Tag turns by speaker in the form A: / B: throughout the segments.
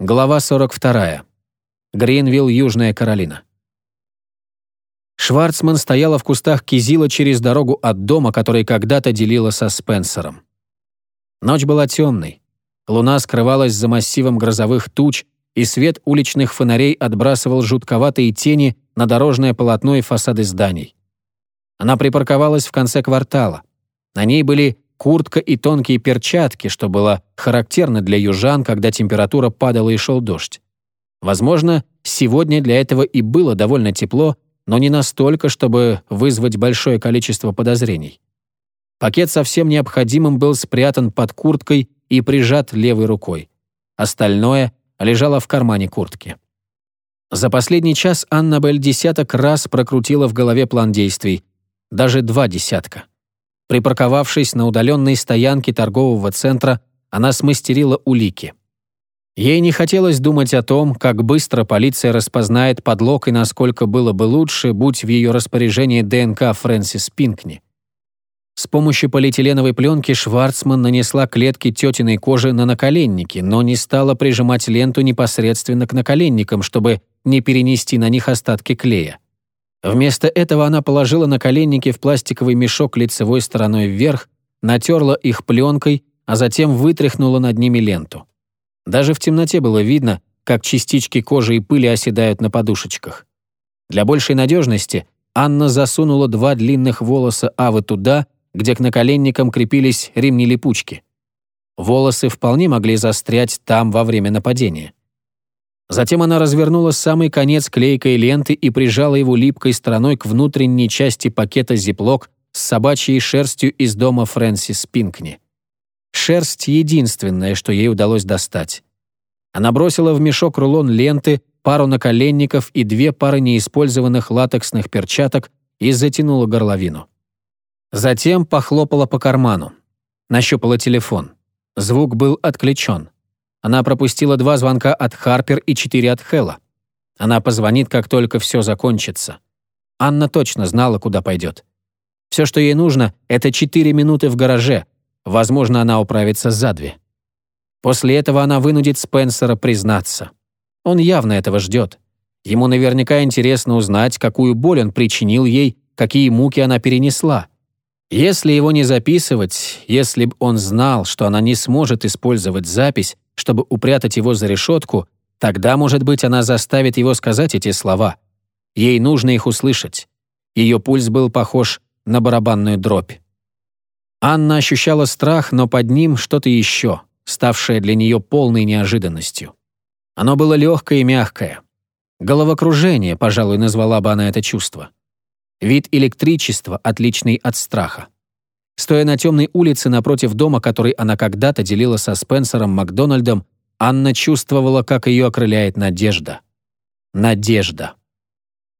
A: Глава 42. Гринвилл, Южная Каролина. Шварцман стояла в кустах кизила через дорогу от дома, который когда-то делила со Спенсером. Ночь была темной. Луна скрывалась за массивом грозовых туч, и свет уличных фонарей отбрасывал жутковатые тени на дорожное полотно и фасады зданий. Она припарковалась в конце квартала. На ней были куртка и тонкие перчатки, что было характерно для южан, когда температура падала и шел дождь. Возможно, сегодня для этого и было довольно тепло, но не настолько, чтобы вызвать большое количество подозрений. Пакет со всем необходимым был спрятан под курткой и прижат левой рукой. Остальное лежало в кармане куртки. За последний час Аннабель десяток раз прокрутила в голове план действий, даже два десятка. Припарковавшись на удаленной стоянке торгового центра, она смастерила улики. Ей не хотелось думать о том, как быстро полиция распознает подлог и насколько было бы лучше, будь в ее распоряжении ДНК Фрэнсис Пинкни. С помощью полиэтиленовой пленки Шварцман нанесла клетки тетиной кожи на наколенники, но не стала прижимать ленту непосредственно к наколенникам, чтобы не перенести на них остатки клея. Вместо этого она положила наколенники в пластиковый мешок лицевой стороной вверх, натерла их пленкой, а затем вытряхнула над ними ленту. Даже в темноте было видно, как частички кожи и пыли оседают на подушечках. Для большей надежности Анна засунула два длинных волоса Авы туда, где к наколенникам крепились ремни-липучки. Волосы вполне могли застрять там во время нападения. Затем она развернула самый конец клейкой ленты и прижала его липкой стороной к внутренней части пакета зиплок с собачьей шерстью из дома Фрэнсис Пинкни. Шерсть — единственное, что ей удалось достать. Она бросила в мешок рулон ленты, пару наколенников и две пары неиспользованных латексных перчаток и затянула горловину. Затем похлопала по карману. Нащупала телефон. Звук был отключен. Она пропустила два звонка от Харпер и четыре от Хэлла. Она позвонит, как только все закончится. Анна точно знала, куда пойдет. Все, что ей нужно, это четыре минуты в гараже. Возможно, она управится за две. После этого она вынудит Спенсера признаться. Он явно этого ждет. Ему наверняка интересно узнать, какую боль он причинил ей, какие муки она перенесла. Если его не записывать, если бы он знал, что она не сможет использовать запись, чтобы упрятать его за решетку, тогда, может быть, она заставит его сказать эти слова. Ей нужно их услышать. Ее пульс был похож на барабанную дробь. Анна ощущала страх, но под ним что-то еще, ставшее для нее полной неожиданностью. Оно было легкое и мягкое. Головокружение, пожалуй, назвала бы она это чувство. Вид электричества, отличный от страха. Стоя на темной улице напротив дома, который она когда-то делила со Спенсером Макдональдом, Анна чувствовала, как ее окрыляет надежда. Надежда.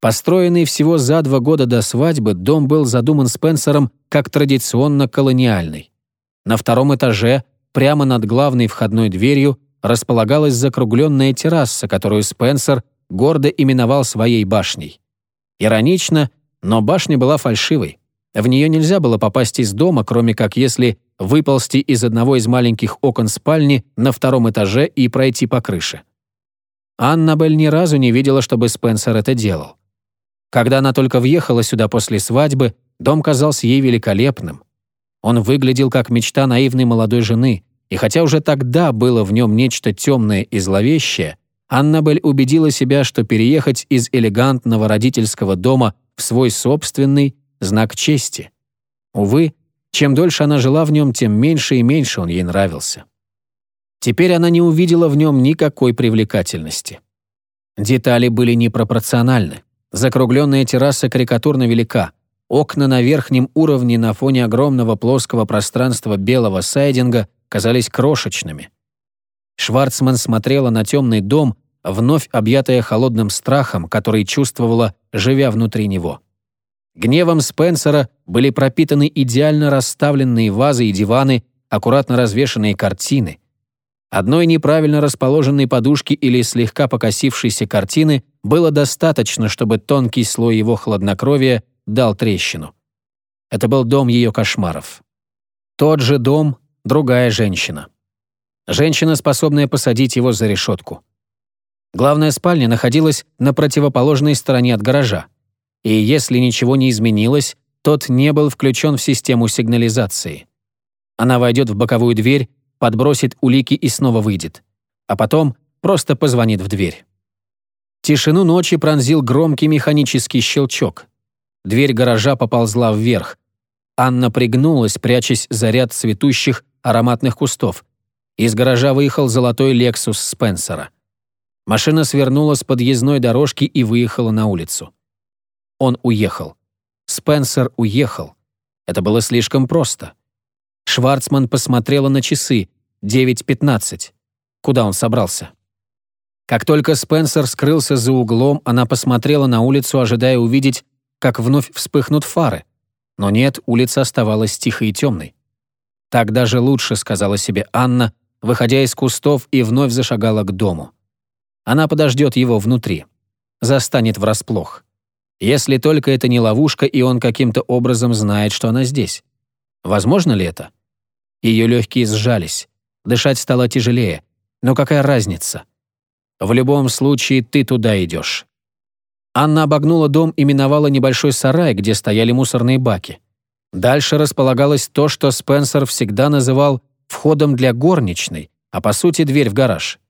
A: Построенный всего за два года до свадьбы, дом был задуман Спенсером как традиционно колониальный. На втором этаже, прямо над главной входной дверью, располагалась закругленная терраса, которую Спенсер гордо именовал своей башней. Иронично, но башня была фальшивой. В нее нельзя было попасть из дома, кроме как если выползти из одного из маленьких окон спальни на втором этаже и пройти по крыше. Аннабель ни разу не видела, чтобы Спенсер это делал. Когда она только въехала сюда после свадьбы, дом казался ей великолепным. Он выглядел как мечта наивной молодой жены, и хотя уже тогда было в нем нечто темное и зловещее, Аннабель убедила себя, что переехать из элегантного родительского дома в свой собственный знак чести. Увы, чем дольше она жила в нем, тем меньше и меньше он ей нравился. Теперь она не увидела в нем никакой привлекательности. Детали были непропорциональны. Закругленная терраса карикатурно велика. Окна на верхнем уровне на фоне огромного плоского пространства белого сайдинга казались крошечными. Шварцман смотрела на темный дом, вновь объятая холодным страхом, который чувствовала, живя внутри него. Гневом Спенсера были пропитаны идеально расставленные вазы и диваны, аккуратно развешанные картины. Одной неправильно расположенной подушки или слегка покосившейся картины было достаточно, чтобы тонкий слой его хладнокровия дал трещину. Это был дом ее кошмаров. Тот же дом, другая женщина. Женщина, способная посадить его за решетку. Главная спальня находилась на противоположной стороне от гаража. И если ничего не изменилось, тот не был включен в систему сигнализации. Она войдет в боковую дверь, подбросит улики и снова выйдет. А потом просто позвонит в дверь. Тишину ночи пронзил громкий механический щелчок. Дверь гаража поползла вверх. Анна пригнулась, прячась за ряд цветущих ароматных кустов. Из гаража выехал золотой «Лексус» Спенсера. Машина свернула с подъездной дорожки и выехала на улицу. Он уехал. Спенсер уехал. Это было слишком просто. Шварцман посмотрела на часы. 9.15. Куда он собрался? Как только Спенсер скрылся за углом, она посмотрела на улицу, ожидая увидеть, как вновь вспыхнут фары. Но нет, улица оставалась тихой и темной. «Так даже лучше», — сказала себе Анна, выходя из кустов и вновь зашагала к дому. Она подождет его внутри. Застанет врасплох. Если только это не ловушка, и он каким-то образом знает, что она здесь. Возможно ли это? Ее легкие сжались. Дышать стало тяжелее. Но какая разница? В любом случае, ты туда идешь. Анна обогнула дом и миновала небольшой сарай, где стояли мусорные баки. Дальше располагалось то, что Спенсер всегда называл «входом для горничной», а по сути дверь в гараж.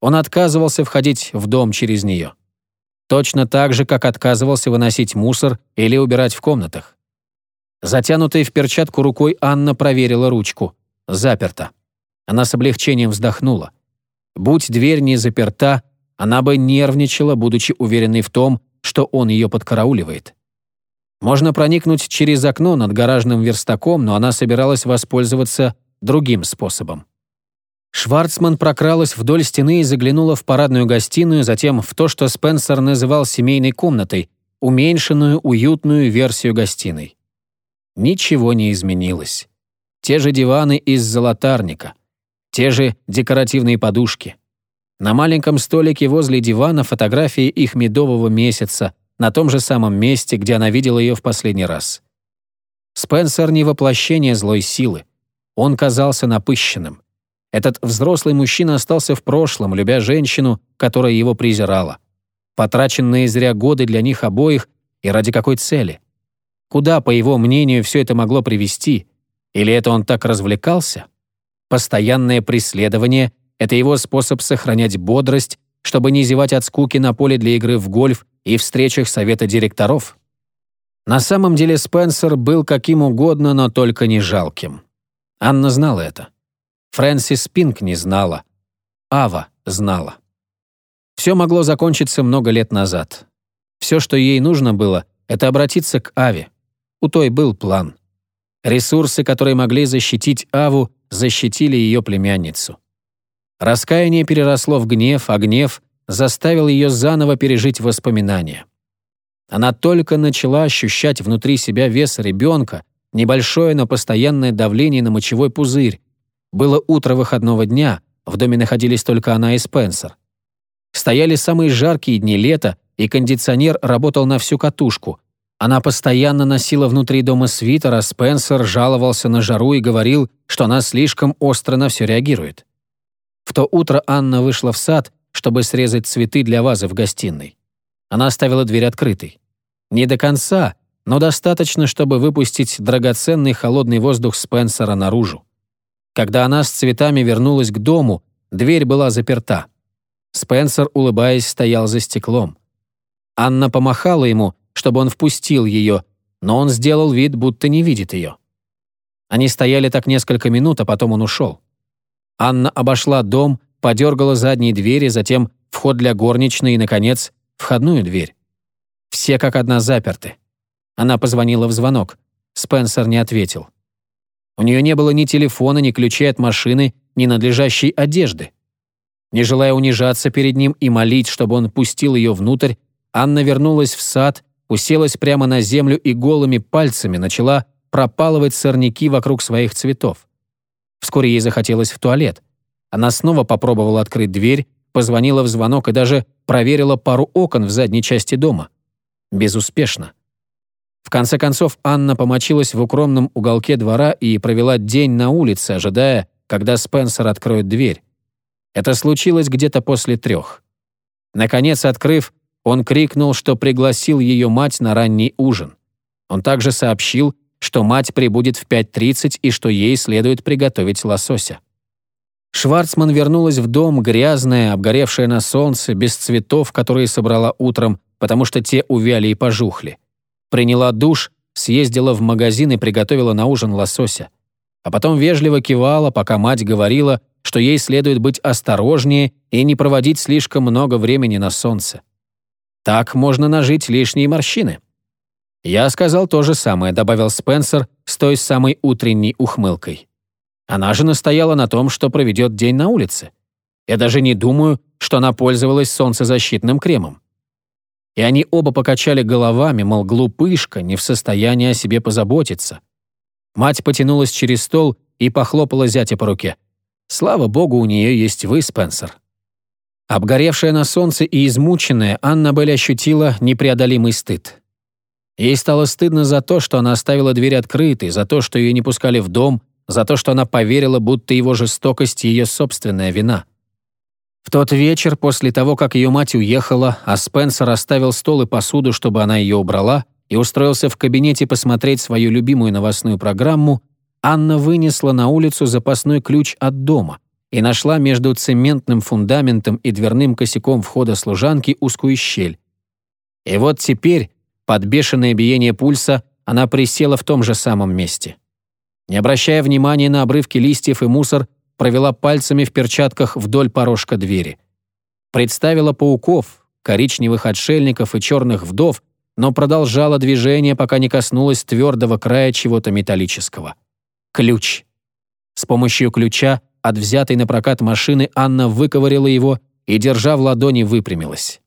A: Он отказывался входить в дом через нее. Точно так же, как отказывался выносить мусор или убирать в комнатах. Затянутой в перчатку рукой Анна проверила ручку. Заперта. Она с облегчением вздохнула. Будь дверь не заперта, она бы нервничала, будучи уверенной в том, что он ее подкарауливает. Можно проникнуть через окно над гаражным верстаком, но она собиралась воспользоваться другим способом. Шварцман прокралась вдоль стены и заглянула в парадную гостиную, затем в то, что Спенсер называл семейной комнатой, уменьшенную, уютную версию гостиной. Ничего не изменилось. Те же диваны из золотарника, те же декоративные подушки. На маленьком столике возле дивана фотографии их медового месяца, на том же самом месте, где она видела ее в последний раз. Спенсер не воплощение злой силы. Он казался напыщенным. Этот взрослый мужчина остался в прошлом, любя женщину, которая его презирала. Потраченные зря годы для них обоих и ради какой цели? Куда, по его мнению, все это могло привести? Или это он так развлекался? Постоянное преследование — это его способ сохранять бодрость, чтобы не зевать от скуки на поле для игры в гольф и встречах совета директоров? На самом деле Спенсер был каким угодно, но только не жалким. Анна знала это. Фрэнсис Пинк не знала. Ава знала. Все могло закончиться много лет назад. Все, что ей нужно было, это обратиться к Аве. У той был план. Ресурсы, которые могли защитить Аву, защитили ее племянницу. Раскаяние переросло в гнев, а гнев заставил ее заново пережить воспоминания. Она только начала ощущать внутри себя вес ребенка, небольшое, но постоянное давление на мочевой пузырь, было утро выходного дня, в доме находились только она и Спенсер. Стояли самые жаркие дни лета, и кондиционер работал на всю катушку. Она постоянно носила внутри дома свитер, а Спенсер жаловался на жару и говорил, что она слишком остро на все реагирует. В то утро Анна вышла в сад, чтобы срезать цветы для вазы в гостиной. Она оставила дверь открытой. Не до конца, но достаточно, чтобы выпустить драгоценный холодный воздух Спенсера наружу. Когда она с цветами вернулась к дому, дверь была заперта. Спенсер, улыбаясь, стоял за стеклом. Анна помахала ему, чтобы он впустил ее, но он сделал вид, будто не видит ее. Они стояли так несколько минут, а потом он ушел. Анна обошла дом, подергала задние двери, затем вход для горничной и, наконец, входную дверь. Все как одна заперты. Она позвонила в звонок. Спенсер не ответил. У нее не было ни телефона, ни ключей от машины, ни надлежащей одежды. Не желая унижаться перед ним и молить, чтобы он пустил ее внутрь, Анна вернулась в сад, уселась прямо на землю и голыми пальцами начала пропалывать сорняки вокруг своих цветов. Вскоре ей захотелось в туалет. Она снова попробовала открыть дверь, позвонила в звонок и даже проверила пару окон в задней части дома. Безуспешно. В конце концов, Анна помочилась в укромном уголке двора и провела день на улице, ожидая, когда Спенсер откроет дверь. Это случилось где-то после трех. Наконец, открыв, он крикнул, что пригласил ее мать на ранний ужин. Он также сообщил, что мать прибудет в 5.30 и что ей следует приготовить лосося. Шварцман вернулась в дом, грязная, обгоревшая на солнце, без цветов, которые собрала утром, потому что те увяли и пожухли. Приняла душ, съездила в магазин и приготовила на ужин лосося. А потом вежливо кивала, пока мать говорила, что ей следует быть осторожнее и не проводить слишком много времени на солнце. Так можно нажить лишние морщины. «Я сказал то же самое», — добавил Спенсер с той самой утренней ухмылкой. Она же настояла на том, что проведет день на улице. Я даже не думаю, что она пользовалась солнцезащитным кремом. И они оба покачали головами, мол, глупышка, не в состоянии о себе позаботиться. Мать потянулась через стол и похлопала зятя по руке. «Слава богу, у нее есть вы, Спенсер». Обгоревшая на солнце и измученная, Аннабель ощутила непреодолимый стыд. Ей стало стыдно за то, что она оставила дверь открытой, за то, что ее не пускали в дом, за то, что она поверила, будто его жестокость — ее собственная вина. В тот вечер, после того, как ее мать уехала, а Спенсер оставил стол и посуду, чтобы она ее убрала, и устроился в кабинете посмотреть свою любимую новостную программу, Анна вынесла на улицу запасной ключ от дома и нашла между цементным фундаментом и дверным косяком входа служанки узкую щель. И вот теперь, под бешеное биение пульса, она присела в том же самом месте. Не обращая внимания на обрывки листьев и мусор, провела пальцами в перчатках вдоль порожка двери. Представила пауков, коричневых отшельников и черных вдов, но продолжала движение, пока не коснулась твердого края чего-то металлического. Ключ. С помощью ключа от взятой на прокат машины Анна выковырила его и, держа в ладони, выпрямилась.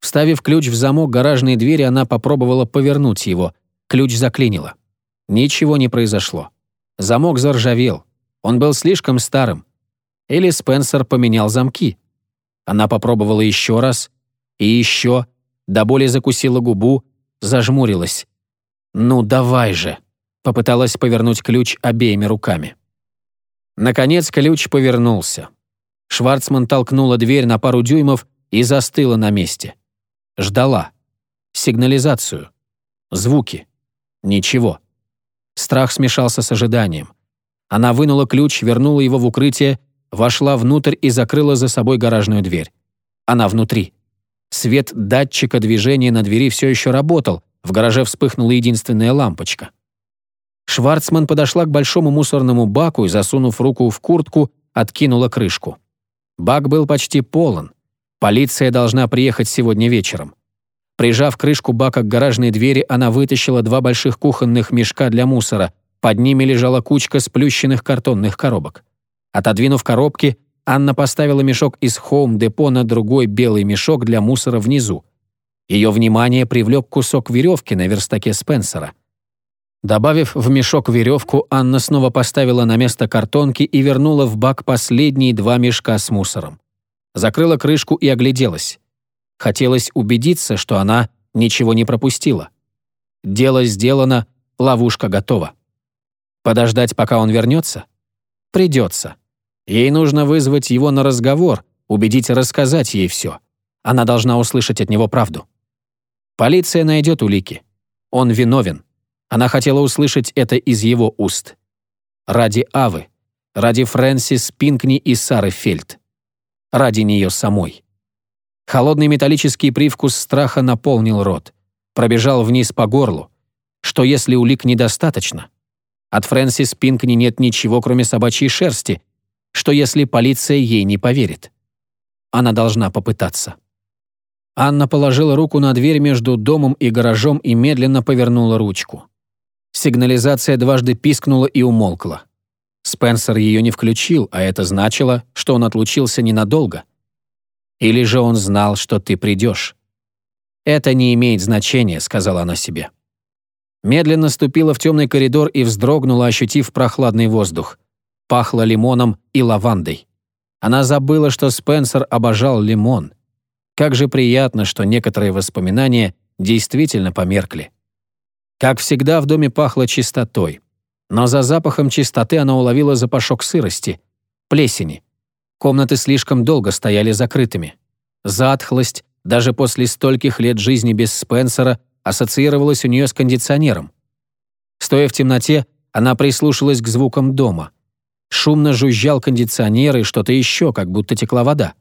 A: Вставив ключ в замок гаражной двери, она попробовала повернуть его. Ключ заклинило. Ничего не произошло. Замок заржавел. Он был слишком старым. Или Спенсер поменял замки. Она попробовала еще раз. И еще. До боли закусила губу, зажмурилась. «Ну, давай же!» Попыталась повернуть ключ обеими руками. Наконец ключ повернулся. Шварцман толкнула дверь на пару дюймов и застыла на месте. Ждала. Сигнализацию. Звуки. Ничего. Страх смешался с ожиданием. Она вынула ключ, вернула его в укрытие, вошла внутрь и закрыла за собой гаражную дверь. Она внутри. Свет датчика движения на двери все еще работал, в гараже вспыхнула единственная лампочка. Шварцман подошла к большому мусорному баку и, засунув руку в куртку, откинула крышку. Бак был почти полон. Полиция должна приехать сегодня вечером. Прижав крышку бака к гаражной двери, она вытащила два больших кухонных мешка для мусора. Под ними лежала кучка сплющенных картонных коробок. Отодвинув коробки, Анна поставила мешок из Хоум-депо на другой белый мешок для мусора внизу. Ее внимание привлек кусок веревки на верстаке Спенсера. Добавив в мешок веревку, Анна снова поставила на место картонки и вернула в бак последние два мешка с мусором. Закрыла крышку и огляделась. Хотелось убедиться, что она ничего не пропустила. Дело сделано, ловушка готова. Подождать, пока он вернется? Придется. Ей нужно вызвать его на разговор, убедить рассказать ей все. Она должна услышать от него правду. Полиция найдет улики. Он виновен. Она хотела услышать это из его уст. Ради Авы. Ради Фрэнсис Пинкни и Сары Фельд. Ради нее самой. Холодный металлический привкус страха наполнил рот. Пробежал вниз по горлу. Что если улик недостаточно? От Фрэнсис Пинкни нет ничего, кроме собачьей шерсти. Что если полиция ей не поверит? Она должна попытаться. Анна положила руку на дверь между домом и гаражом и медленно повернула ручку. Сигнализация дважды пискнула и умолкла. Спенсер ее не включил, а это значило, что он отлучился ненадолго — или же он знал, что ты придешь? «Это не имеет значения», — сказала она себе. Медленно ступила в темный коридор и вздрогнула, ощутив прохладный воздух. Пахло лимоном и лавандой. Она забыла, что Спенсер обожал лимон. Как же приятно, что некоторые воспоминания действительно померкли. Как всегда, в доме пахло чистотой. Но за запахом чистоты она уловила запашок сырости, плесени. Комнаты слишком долго стояли закрытыми. Затхлость, даже после стольких лет жизни без Спенсера, ассоциировалась у нее с кондиционером. Стоя в темноте, она прислушалась к звукам дома. Шумно жужжал кондиционер и что-то еще, как будто текла вода.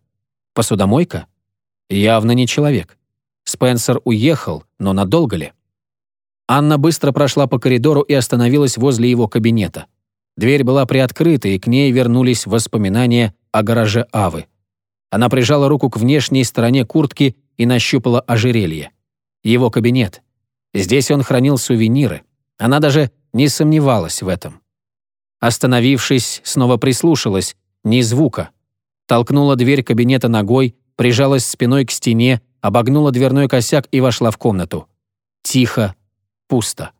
A: Посудомойка? Явно не человек. Спенсер уехал, но надолго ли? Анна быстро прошла по коридору и остановилась возле его кабинета. Дверь была приоткрыта, и к ней вернулись воспоминания о гараже Авы. Она прижала руку к внешней стороне куртки и нащупала ожерелье. Его кабинет. Здесь он хранил сувениры. Она даже не сомневалась в этом. Остановившись, снова прислушалась, ни звука. Толкнула дверь кабинета ногой, прижалась спиной к стене, обогнула дверной косяк и вошла в комнату. Тихо, пусто.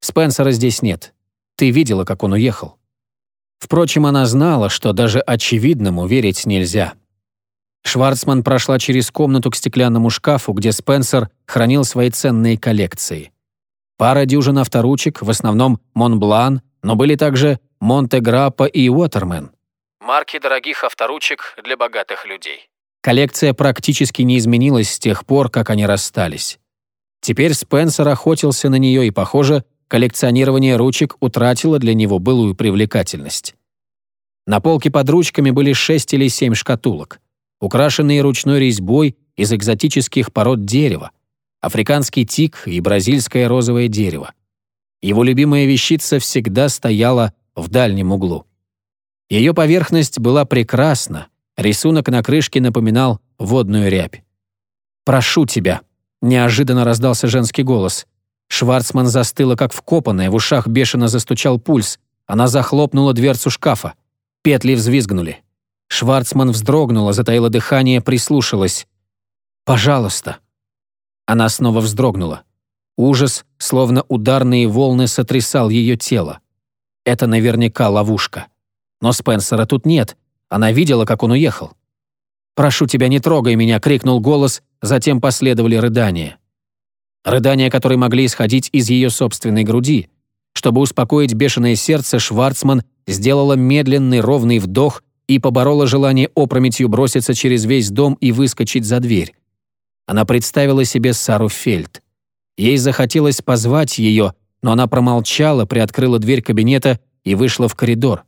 A: Спенсера здесь нет. Ты видела, как он уехал. Впрочем, она знала, что даже очевидному верить нельзя. Шварцман прошла через комнату к стеклянному шкафу, где Спенсер хранил свои ценные коллекции. Пара дюжин авторучек, в основном Монблан, но были также Монтеграппа и Уотермен. Марки дорогих авторучек для богатых людей. Коллекция практически не изменилась с тех пор, как они расстались. Теперь Спенсер охотился на нее, и, похоже, коллекционирование ручек утратило для него былую привлекательность. На полке под ручками были шесть или семь шкатулок украшенные ручной резьбой из экзотических пород дерева, африканский тик и бразильское розовое дерево. Его любимая вещица всегда стояла в дальнем углу. Ее поверхность была прекрасна, рисунок на крышке напоминал водную рябь. «Прошу тебя», — неожиданно раздался женский голос. Шварцман застыла, как вкопанная, в ушах бешено застучал пульс. Она захлопнула дверцу шкафа. Петли взвизгнули. Шварцман вздрогнула, затаила дыхание, прислушалась. «Пожалуйста». Она снова вздрогнула. Ужас, словно ударные волны, сотрясал ее тело. Это наверняка ловушка. Но Спенсера тут нет. Она видела, как он уехал. «Прошу тебя, не трогай меня!» — крикнул голос, затем последовали рыдания. Рыдания, которые могли исходить из ее собственной груди. Чтобы успокоить бешеное сердце, Шварцман сделала медленный ровный вдох и поборола желание опрометью броситься через весь дом и выскочить за дверь. Она представила себе Сару Фельд. Ей захотелось позвать ее, но она промолчала, приоткрыла дверь кабинета и вышла в коридор.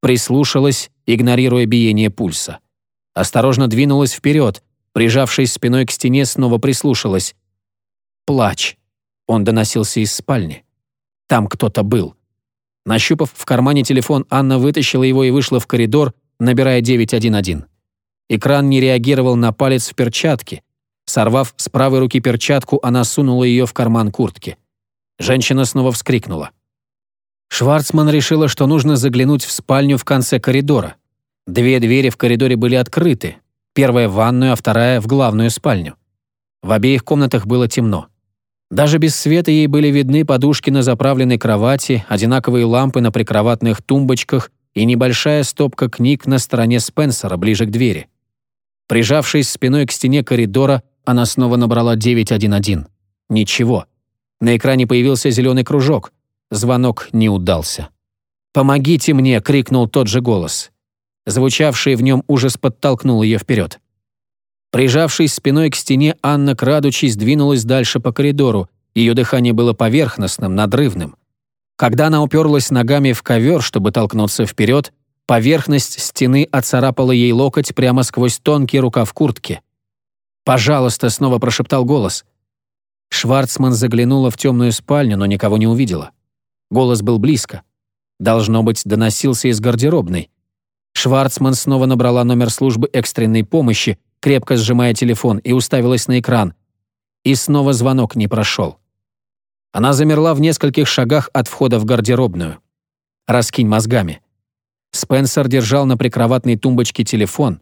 A: Прислушалась, игнорируя биение пульса. Осторожно двинулась вперед, прижавшись спиной к стене, снова прислушалась. Плач. Он доносился из спальни. Там кто-то был. Нащупав в кармане телефон, Анна вытащила его и вышла в коридор, набирая 911. Экран не реагировал на палец в перчатке. Сорвав с правой руки перчатку, она сунула ее в карман куртки. Женщина снова вскрикнула. Шварцман решила, что нужно заглянуть в спальню в конце коридора. Две двери в коридоре были открыты. Первая в ванную, а вторая в главную спальню. В обеих комнатах было темно. Даже без света ей были видны подушки на заправленной кровати, одинаковые лампы на прикроватных тумбочках и небольшая стопка книг на стороне Спенсера, ближе к двери. Прижавшись спиной к стене коридора, она снова набрала 911. Ничего. На экране появился зеленый кружок. Звонок не удался. «Помогите мне!» — крикнул тот же голос. Звучавший в нем ужас подтолкнул ее вперед. Прижавшись спиной к стене, Анна, крадучись, двинулась дальше по коридору. Ее дыхание было поверхностным, надрывным. Когда она уперлась ногами в ковер, чтобы толкнуться вперед, поверхность стены оцарапала ей локоть прямо сквозь тонкий рукав куртки. «Пожалуйста», — снова прошептал голос. Шварцман заглянула в темную спальню, но никого не увидела. Голос был близко. Должно быть, доносился из гардеробной. Шварцман снова набрала номер службы экстренной помощи, крепко сжимая телефон, и уставилась на экран. И снова звонок не прошел. Она замерла в нескольких шагах от входа в гардеробную. «Раскинь мозгами». Спенсер держал на прикроватной тумбочке телефон.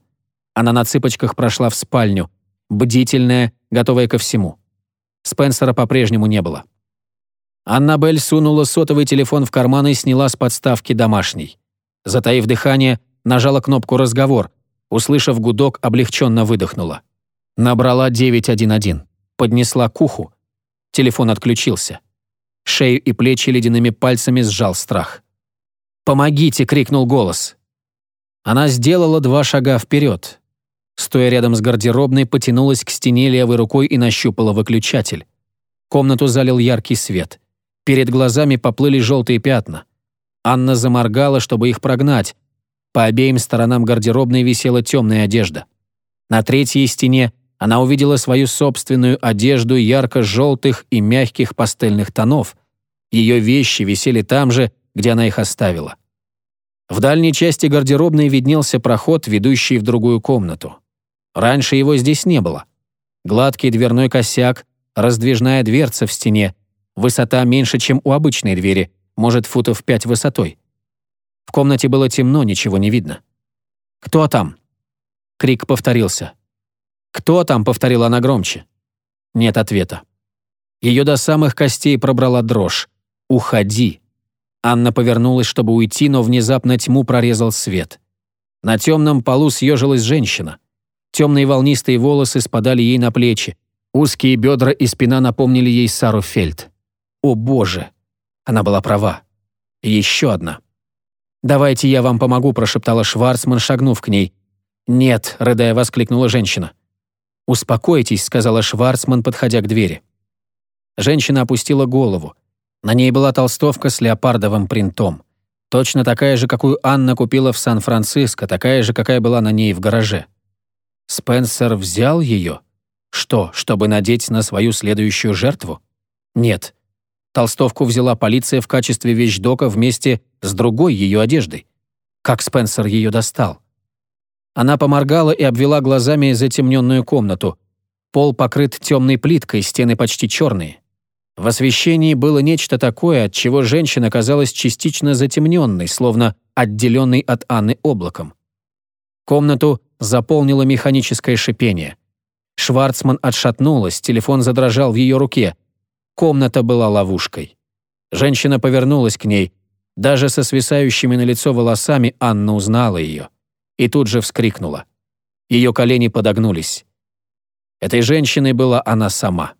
A: Она на цыпочках прошла в спальню, бдительная, готовая ко всему. Спенсера по-прежнему не было. Аннабель сунула сотовый телефон в карман и сняла с подставки домашний. Затаив дыхание, нажала кнопку «Разговор». Услышав гудок, облегченно выдохнула. Набрала 911. Поднесла к уху. Телефон отключился. Шею и плечи ледяными пальцами сжал страх. «Помогите!» — крикнул голос. Она сделала два шага вперед. Стоя рядом с гардеробной, потянулась к стене левой рукой и нащупала выключатель. Комнату залил яркий свет. Перед глазами поплыли желтые пятна. Анна заморгала, чтобы их прогнать. По обеим сторонам гардеробной висела темная одежда. На третьей стене она увидела свою собственную одежду ярко-желтых и мягких пастельных тонов. Ее вещи висели там же, где она их оставила. В дальней части гардеробной виднелся проход, ведущий в другую комнату. Раньше его здесь не было. Гладкий дверной косяк, раздвижная дверца в стене, высота меньше, чем у обычной двери, может, футов пять высотой. В комнате было темно, ничего не видно. «Кто там?» Крик повторился. «Кто там?» — повторила она громче. Нет ответа. Ее до самых костей пробрала дрожь. «Уходи!» Анна повернулась, чтобы уйти, но внезапно тьму прорезал свет. На темном полу съежилась женщина. Темные волнистые волосы спадали ей на плечи. Узкие бедра и спина напомнили ей Сару Фельд. О боже! Она была права. еще одна. «Давайте я вам помогу», – прошептала Шварцман, шагнув к ней. «Нет», – рыдая воскликнула женщина. «Успокойтесь», – сказала Шварцман, подходя к двери. Женщина опустила голову. На ней была толстовка с леопардовым принтом. Точно такая же, какую Анна купила в Сан-Франциско, такая же, какая была на ней в гараже. Спенсер взял ее? Что, чтобы надеть на свою следующую жертву? Нет. Толстовку взяла полиция в качестве вещдока вместе с другой ее одеждой. Как Спенсер ее достал? Она поморгала и обвела глазами затемненную комнату. Пол покрыт темной плиткой, стены почти черные. В освещении было нечто такое, от чего женщина казалась частично затемненной, словно отделенной от Анны облаком. Комнату заполнило механическое шипение. Шварцман отшатнулась, телефон задрожал в ее руке. Комната была ловушкой. Женщина повернулась к ней. Даже со свисающими на лицо волосами Анна узнала ее. И тут же вскрикнула. Ее колени подогнулись. Этой женщиной была она сама.